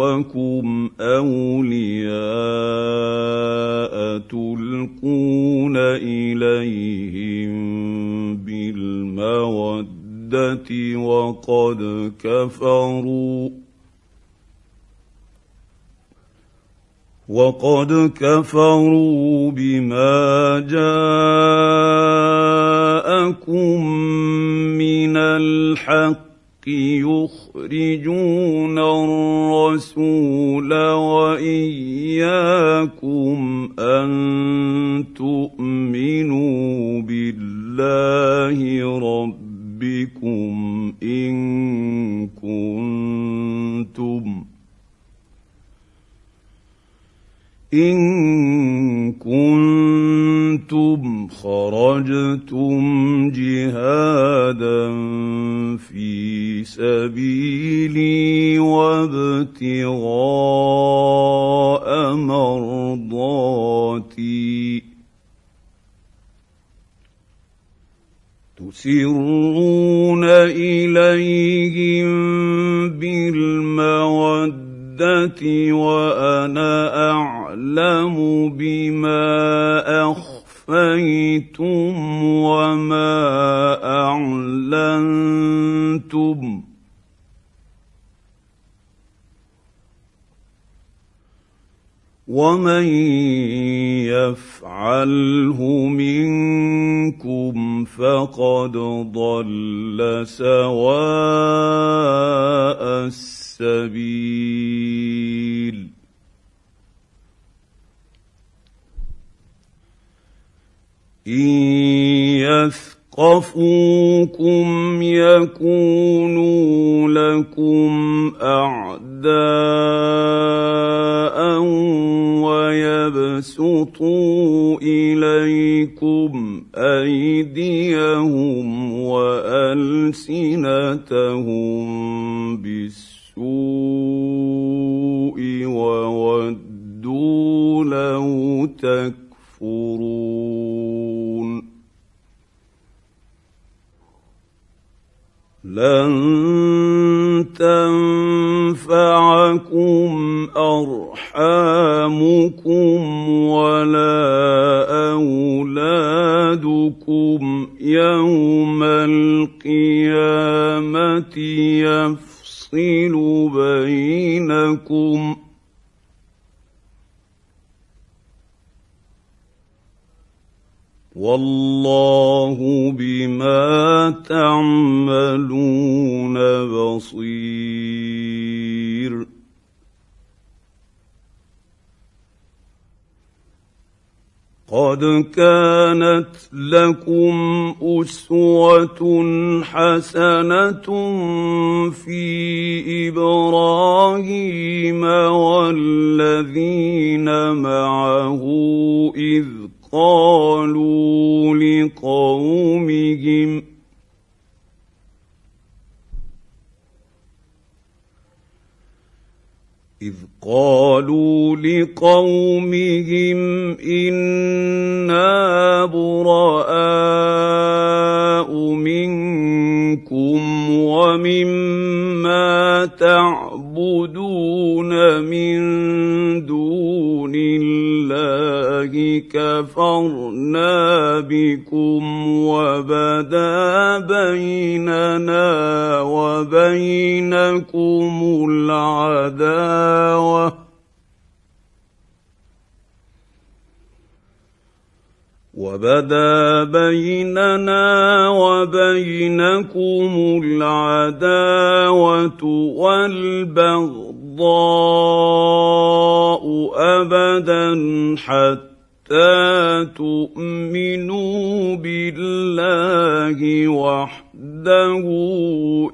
وعدوكم اولياء تلقون اليهم بالموده وقد كفروا وقد كفروا بما جاءكم من الحق يخرجون الرسول وإياكم أن تؤمنوا بالله ربكم إن كنتم إن كنتم خرجتم جهادا في سبيلي وابتغاء مرضاتي. تسرون إليهم بالمودة وأنا أعلم بما اخفيتم وما اعلنتم ومن يفعله منكم فقد ضل سواء السبيل ان يثقفوكم يكونوا لكم اعداء ويبسطوا اليكم ايديهم والسنتهم بالسوء وودوا لو تكفرون لن تنفعكم أرحامكم ولا أولادكم يوم القيامة يفصل بينكم والله بما تعملون بصير. قد كانت لكم أسوة حسنة في إبراهيم والذين معه إذ قالوا لقومهم إذ قالوا لقومهم إنا براء منكم ومما تعبدون من الله كفرنا بكم وبدا بيننا وبينكم العداوة. وبدا بيننا وبينكم العداوة ابدا حتى تؤمنوا بالله وحده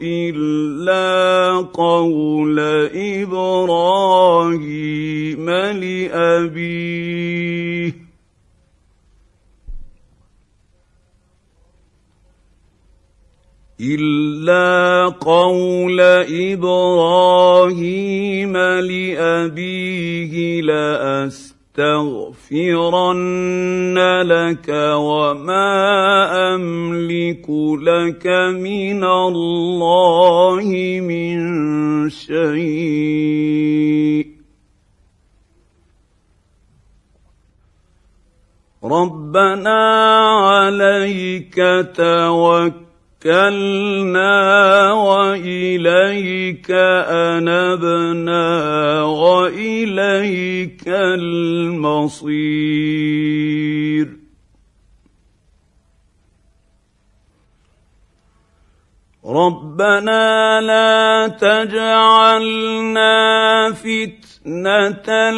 إلا قول إبراهيم لأبيه. الا قول إبراهيم لابيه لاستغفرن لك وما املك لك من الله من شيء ربنا عليك توكل توكلنا واليك انبنا واليك المصير ربنا لا تجعلنا فتنه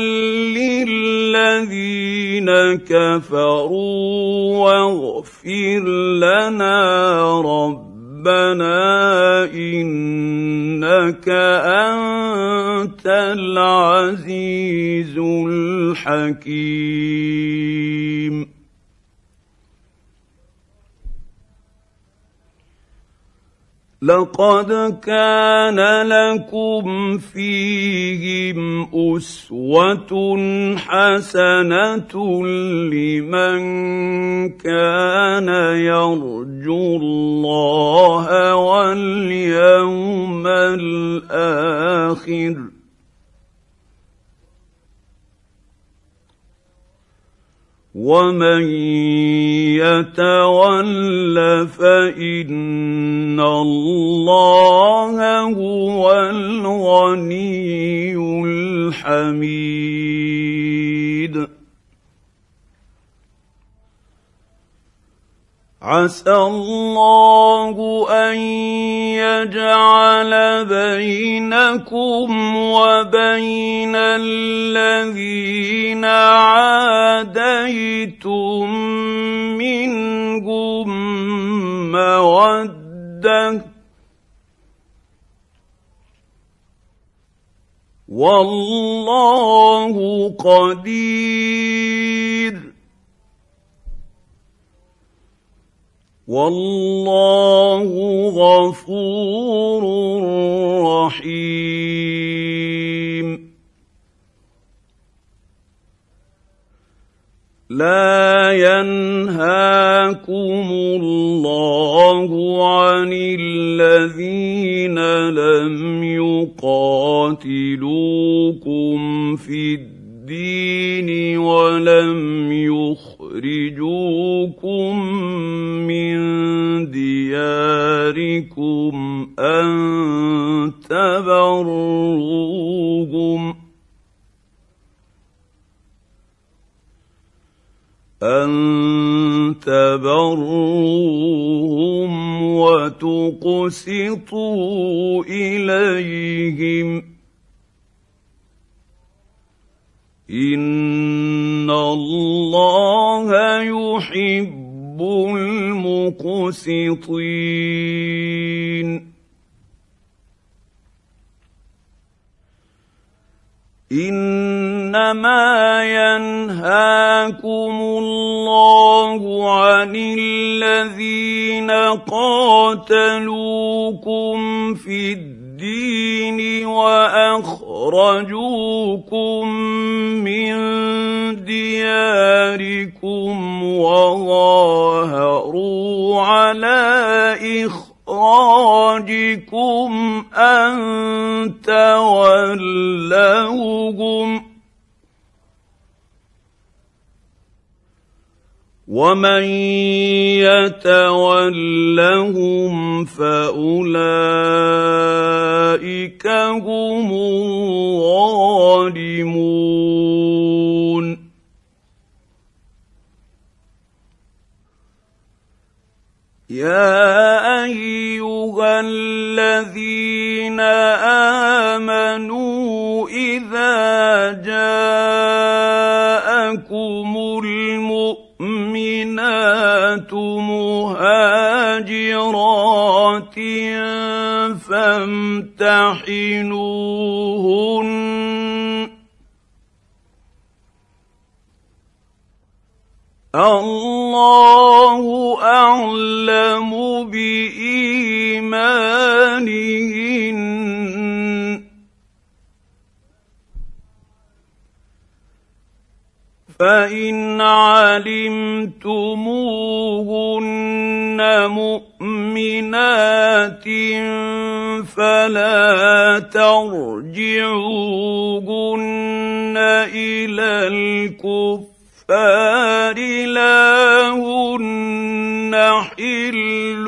للذين كفروا واغفر لنا ربنا انك انت العزيز الحكيم لقد كان لكم فيهم أسوة حسنة لمن كان يرجو الله واليوم الآخر. ومن يتول فان الله هو الغني الحميد عسى الله أن يجعل بينكم وبين الذين عاديتم منهم مودة والله قدير. والله غفور رحيم. لا ينهاكم الله عن الذين لم يقاتلوكم في الدين ولم دياركم ان تبروهم ان تبروهم وتقسطوا اليهم ان الله يحب المقسطين إنما ينهاكم الله عن الذين قاتلوكم في الدين وأخرجوكم من دياركم وظاهروا على إخراجكم أن تولوهم ومن يتولهم فأولئك هم الظالمون يا أيها الذين آمنوا إذا جاءكم المؤمنات مهاجرات فامتحنوهن. الله أعلم بإيمانهن. فإن علمتموهن مؤمنات فلا ترجعوهن إلى الكفر. الكفار لا هن حل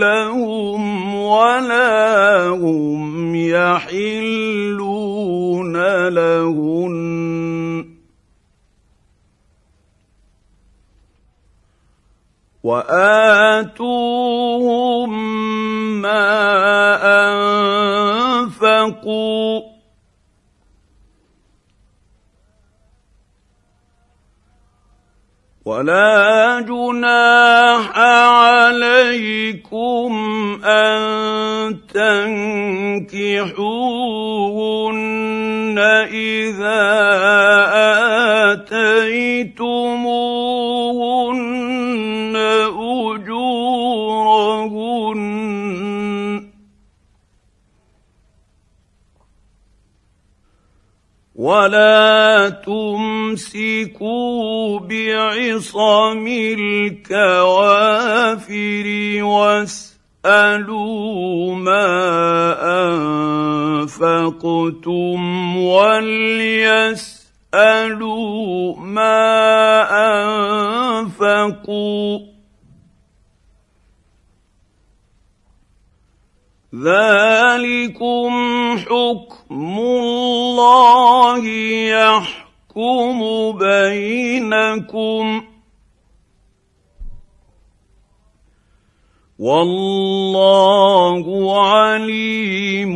لهم ولا هم يحلون لهن. وآتوهم ما أنفقوا ولا جناح عليكم أن تنكحوهن إذا اتيتموهن ولا تمسكوا بعصم الكوافر واسالوا ما انفقتم وليسالوا ما انفقوا ذلكم حكم الله يحكم بينكم والله عليم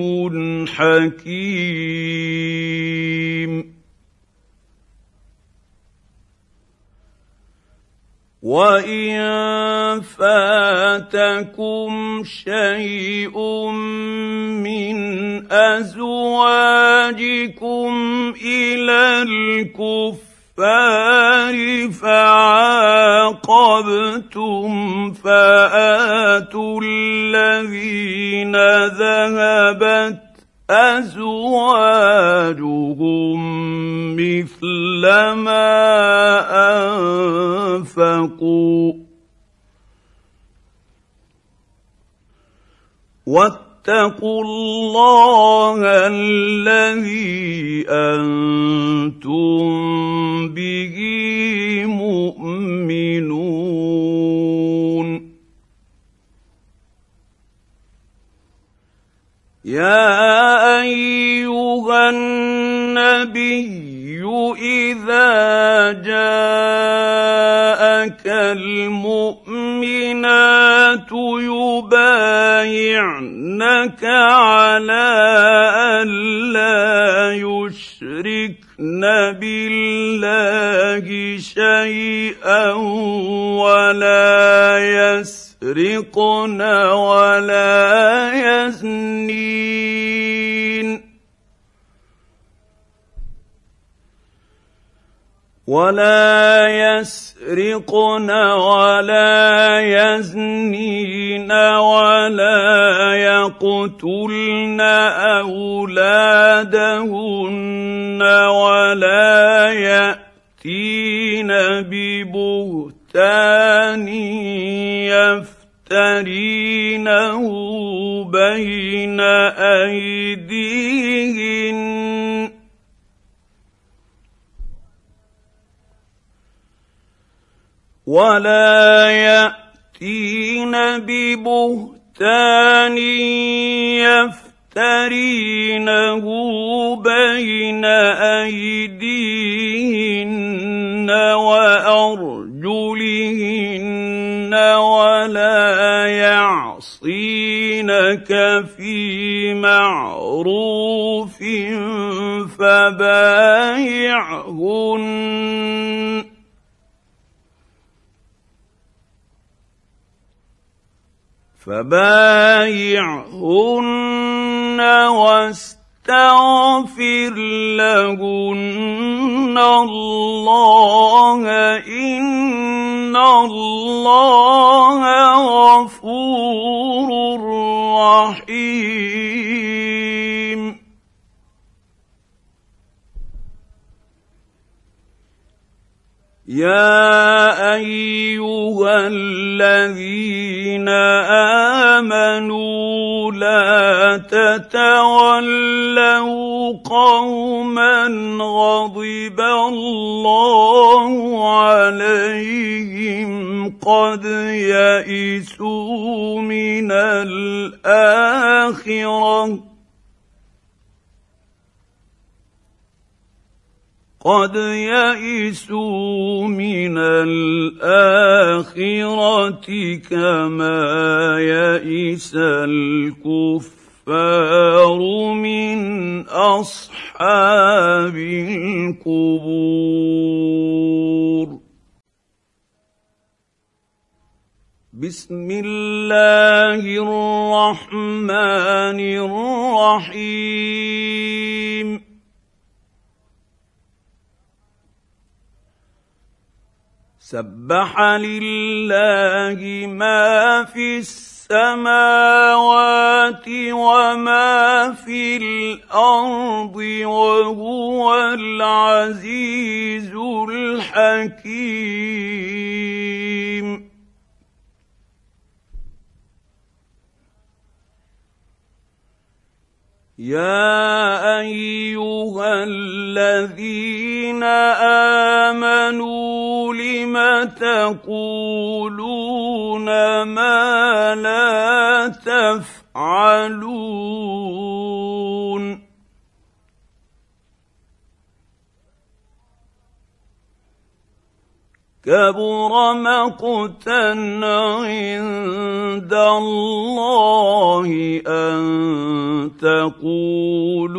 حكيم وان فاتكم شيء من ازواجكم إلى الكفار فعاقبتم فاتوا الذين ذهبت أزواجهم مثل ما أنفقوا. واتقوا الله الذي أنتم ولا يسرقن ولا يزنين ولا يقتلن أولادهن ولا يأتين ببهتان يفترينه بين أيديهن ولا ياتين ببهتان يفترينه بين ايديهن وارجلهن ولا يعصينك في معروف فبايعهن فبايعهن واستغفر لهن الله. إن الله غفور رحيم. يا أيها الذين آمنوا لا تتولوا قوما غضب الله عليهم قد يئسوا من الآخرة. قد يئسوا من الآخرة كما يئس الكفار من أصحاب القبور. بسم الله الرحمن الرحيم. سبح لله ما في السماوات وما في الأرض وهو العزيز الحكيم. يا ايها الذين امنوا لم تقولون ما لا تفعلون كبر مقتا عند الله أن تقولوا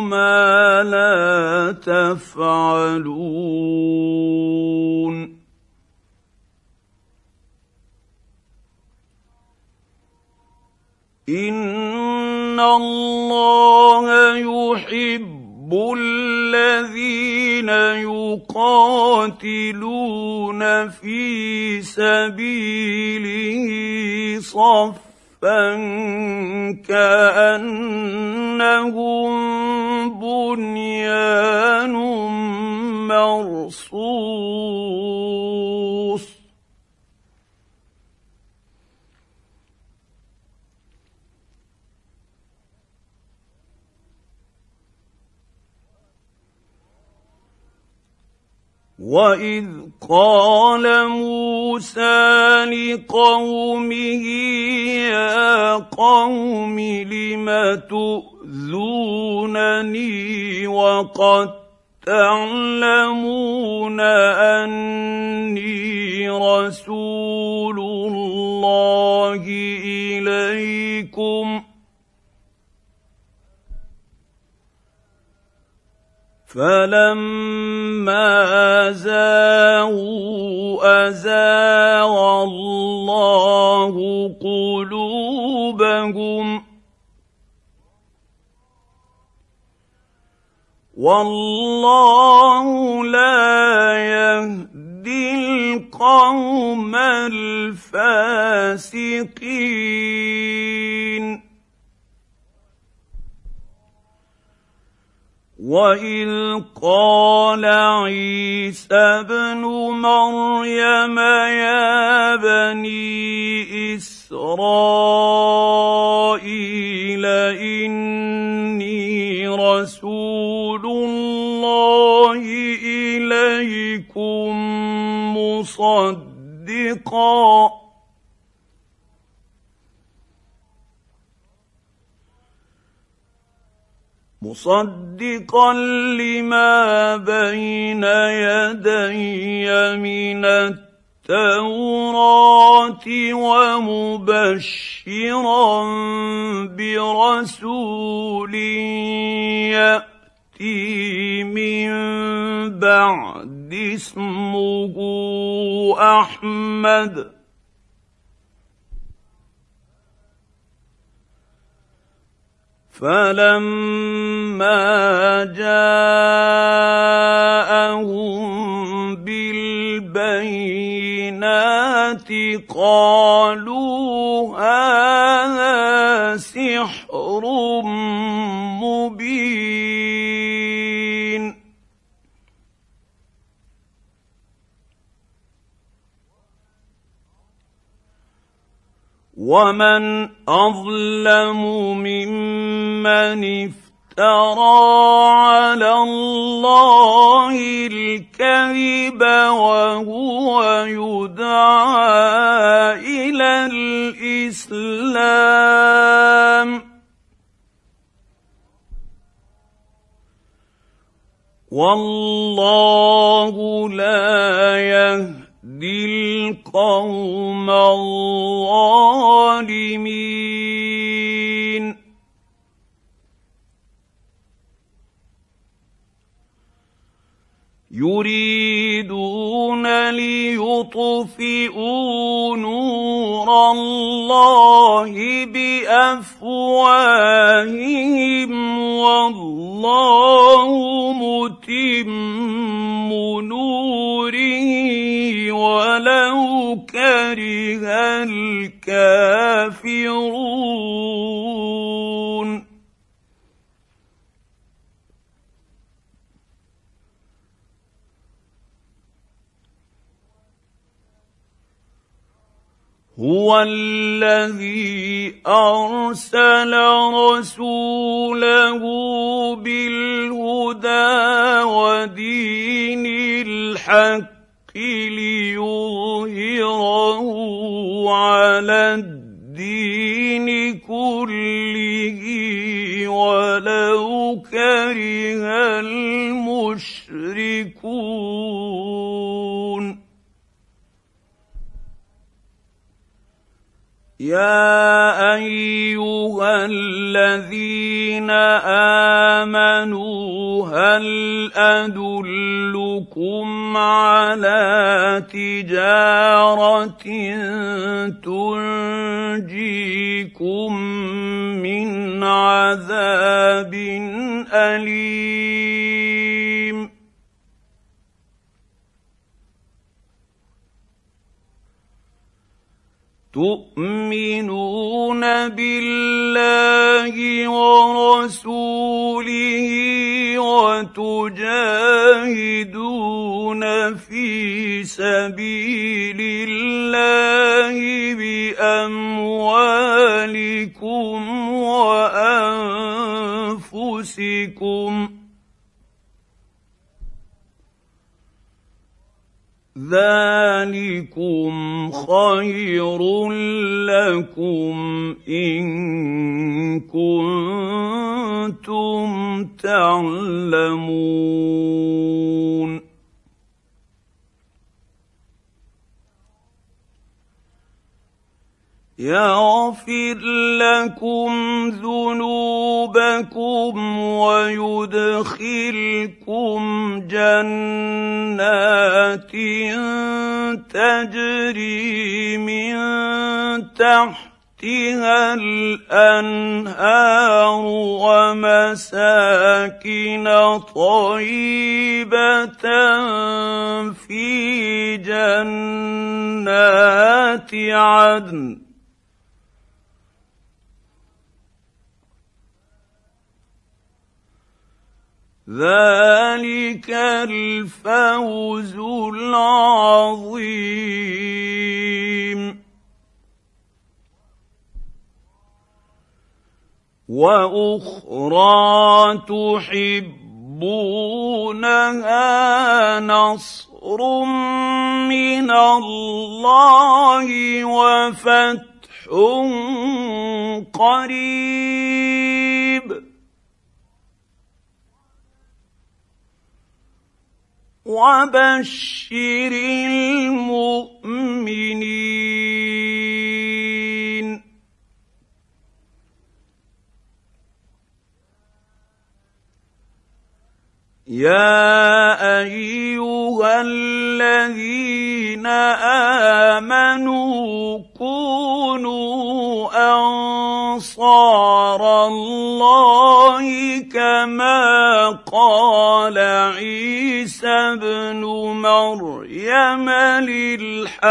ما لا تفعلون. إن الله يحب يقاتلون في سبيله صفا كأنهم بنيان مرصوص واذ قال موسى لقومه يا قوم لم تؤذونني وقد تعلمون اني رسول الله اليكم فلما زاغوا ازاغ الله قلوبهم والله لا يهدي القوم الفاسقين واذ قال عيسى ابن مريم يا بني اسرائيل اني رسول الله اليكم مصدقا مصدقا لما بين يدي من التوراة ومبشرا برسول يأتي من بعد اسمه أحمد. فلما جاءهم بالبينات قالوا هذا سحر ومن اظلم ممن افترى على الله الكذب وهو يدعى إلى الاسلام والله لا يهدي القوم الظالمين. يريدون ليطفئوا نور الله بأفواههم والله متم نوره. ولو كره الكافرون. هو الذي أرسل رسوله بالهدى ودين الحق ليظهره على الدين كله ولو كره يا ايها الذين امنوا هل ادلكم على تجاره تنجيكم من عذاب اليم تؤمنون بالله ورسوله وتجاهدون في سبيل الله بأموالكم ذلكم خير لكم ان كنتم تعلمون يغفر لكم ذنوبكم ويدخلكم جنات تجري من تحتها الأنهار ومساكن طيبة في جنات عدن. ذلك الفوز العظيم. وأخرى تحبونها نصر من الله وفتح قريب. وبشر المؤمنين يا أيها الذين آمنوا كونوا أنصار الله كما قال عيسى ابن مريم للحواريين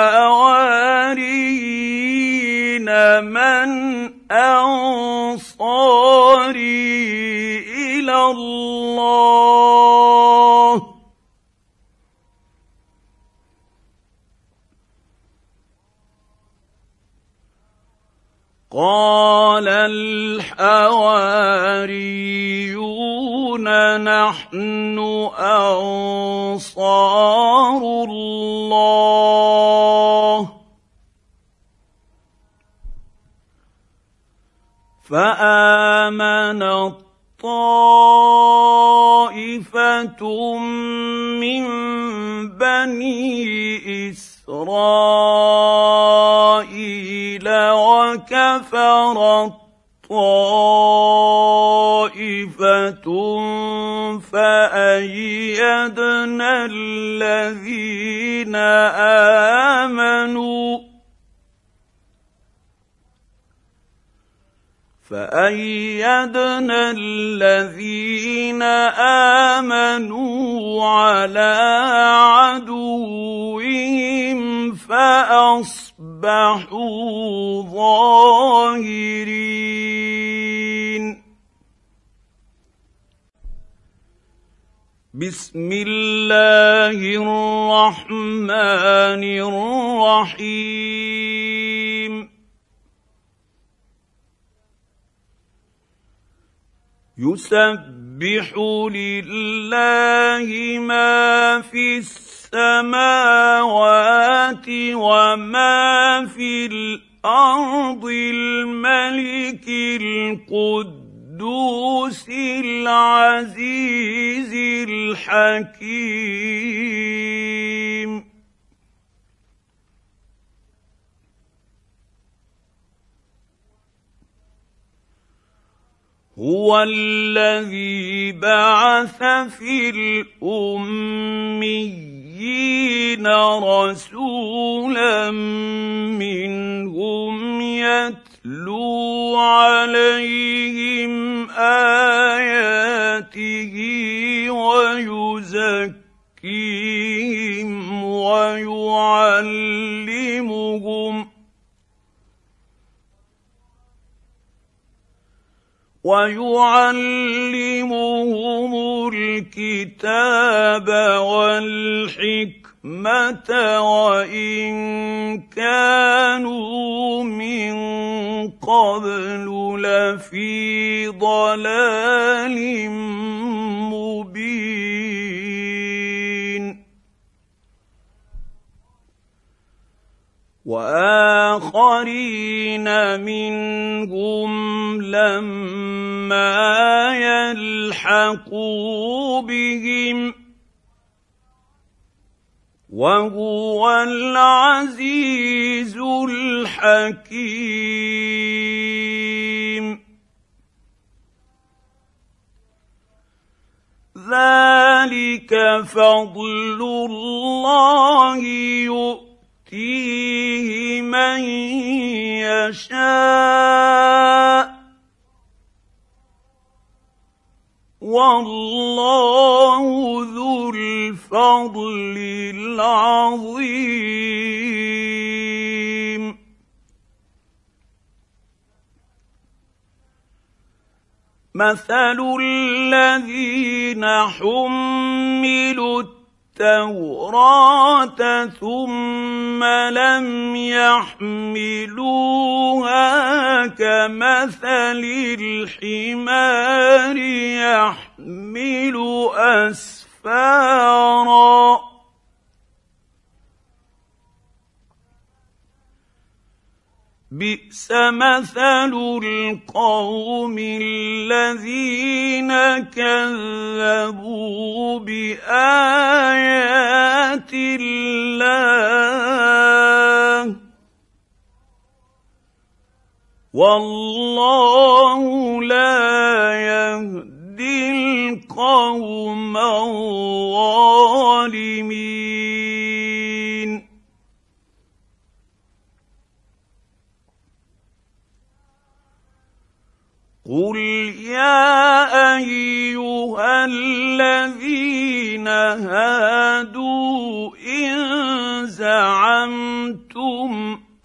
من أنصاري إلى الله. قال الحواريون نحن أنصار الله. فآمن طائفة من بني إسرائيل وكفرت طائفه فأيدنا الذين امنوا فأيدنا الذين آمنوا على عدوهم فأصبحوا ظاهرين. بسم الله الرحمن الرحيم. يسبح لله ما في السماوات وما في الأرض الملك القدوس العزيز الحكيم هو الذي بعث في الأميين رسولا منهم يتلو عليهم آياته ويزكيهم ويعلمهم ويعلمهم الكتاب والحكمة وإن كانوا من قبل لفي ضلال مبين. وآخرين منهم لما يلحقوا بهم وهو العزيز الحكيم. ذلك فضل الله يؤتيه من يشاء. والله ذو الفضل العظيم. مثل الذين حملوا التوراة ثم لم يحملوها كمثل الحمار يحمل أسفارا. بئس مثل القوم الذين كذبوا بآيات الله. والله لا يهدي القوم الظالمين. قل يا ايها الذين هادوا ان زعمتم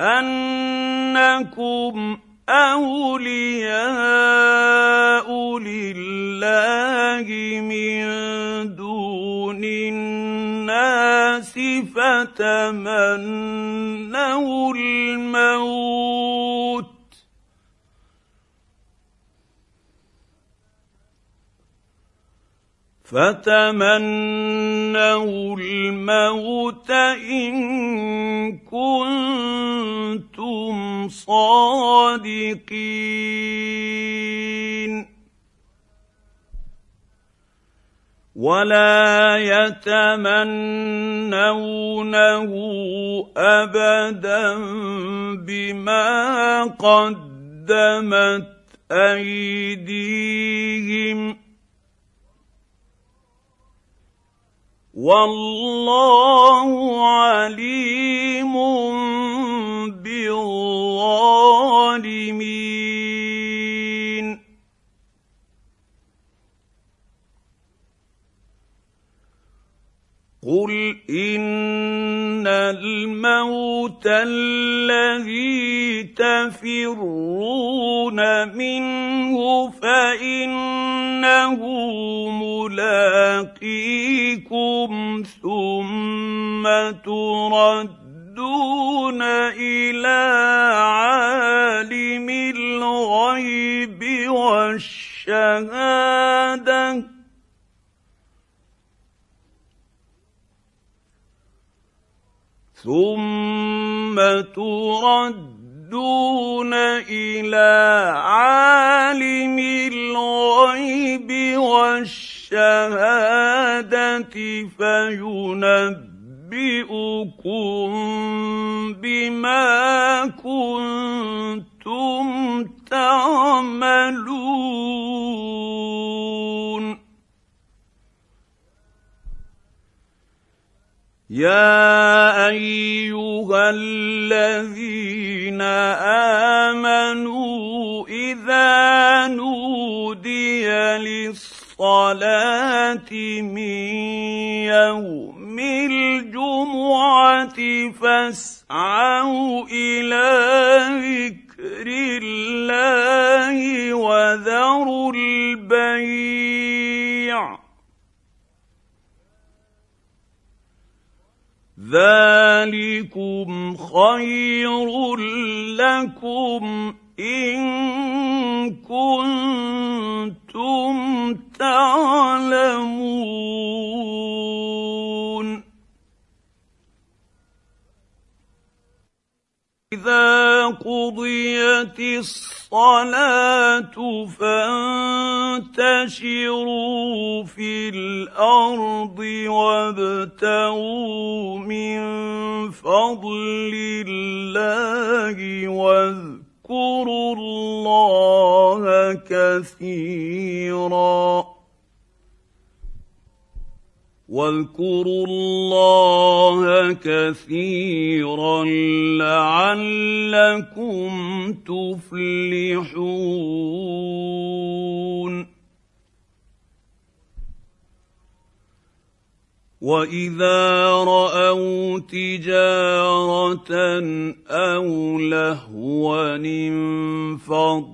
انكم اولياء لله من دون الناس فتمنوا الموت فتمنوا الموت إن كنتم صادقين. ولا يتمنونه ابدا بما قدمت أيديهم. والله عليم بالظالمين. قل ان الموت الذي تفرون منه فانه ملاقيكم ثم تردون إلى عالم الغيب والشهادة. ثم تردون إلى عالم الغيب والشهادة. فينبئكم بما كنتم تعملون. يا أيها الذين آمنوا إذا نودي للصلاة من يوم الجمعة فاسعوا إلى ذكر الله وذروا البيع. ذلكم خير لكم إن كنتم تعلمون. إذا قضيت الصلاة فانتشروا في الأرض وابتغوا من فضل الله واذكروا الله كثيرا. واذكروا الله كثيرا لعلكم تفلحون. واذا راوا تجاره أو لهوا انفضوا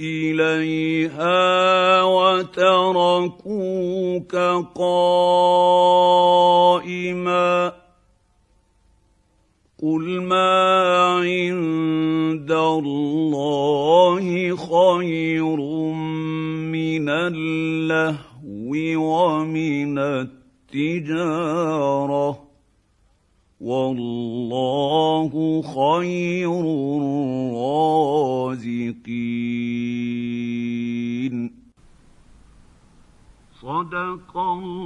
اليها وتركوك قائما قل ما عند الله خير من اللهو ومن التجارة والله خير الرازقين. صدق الله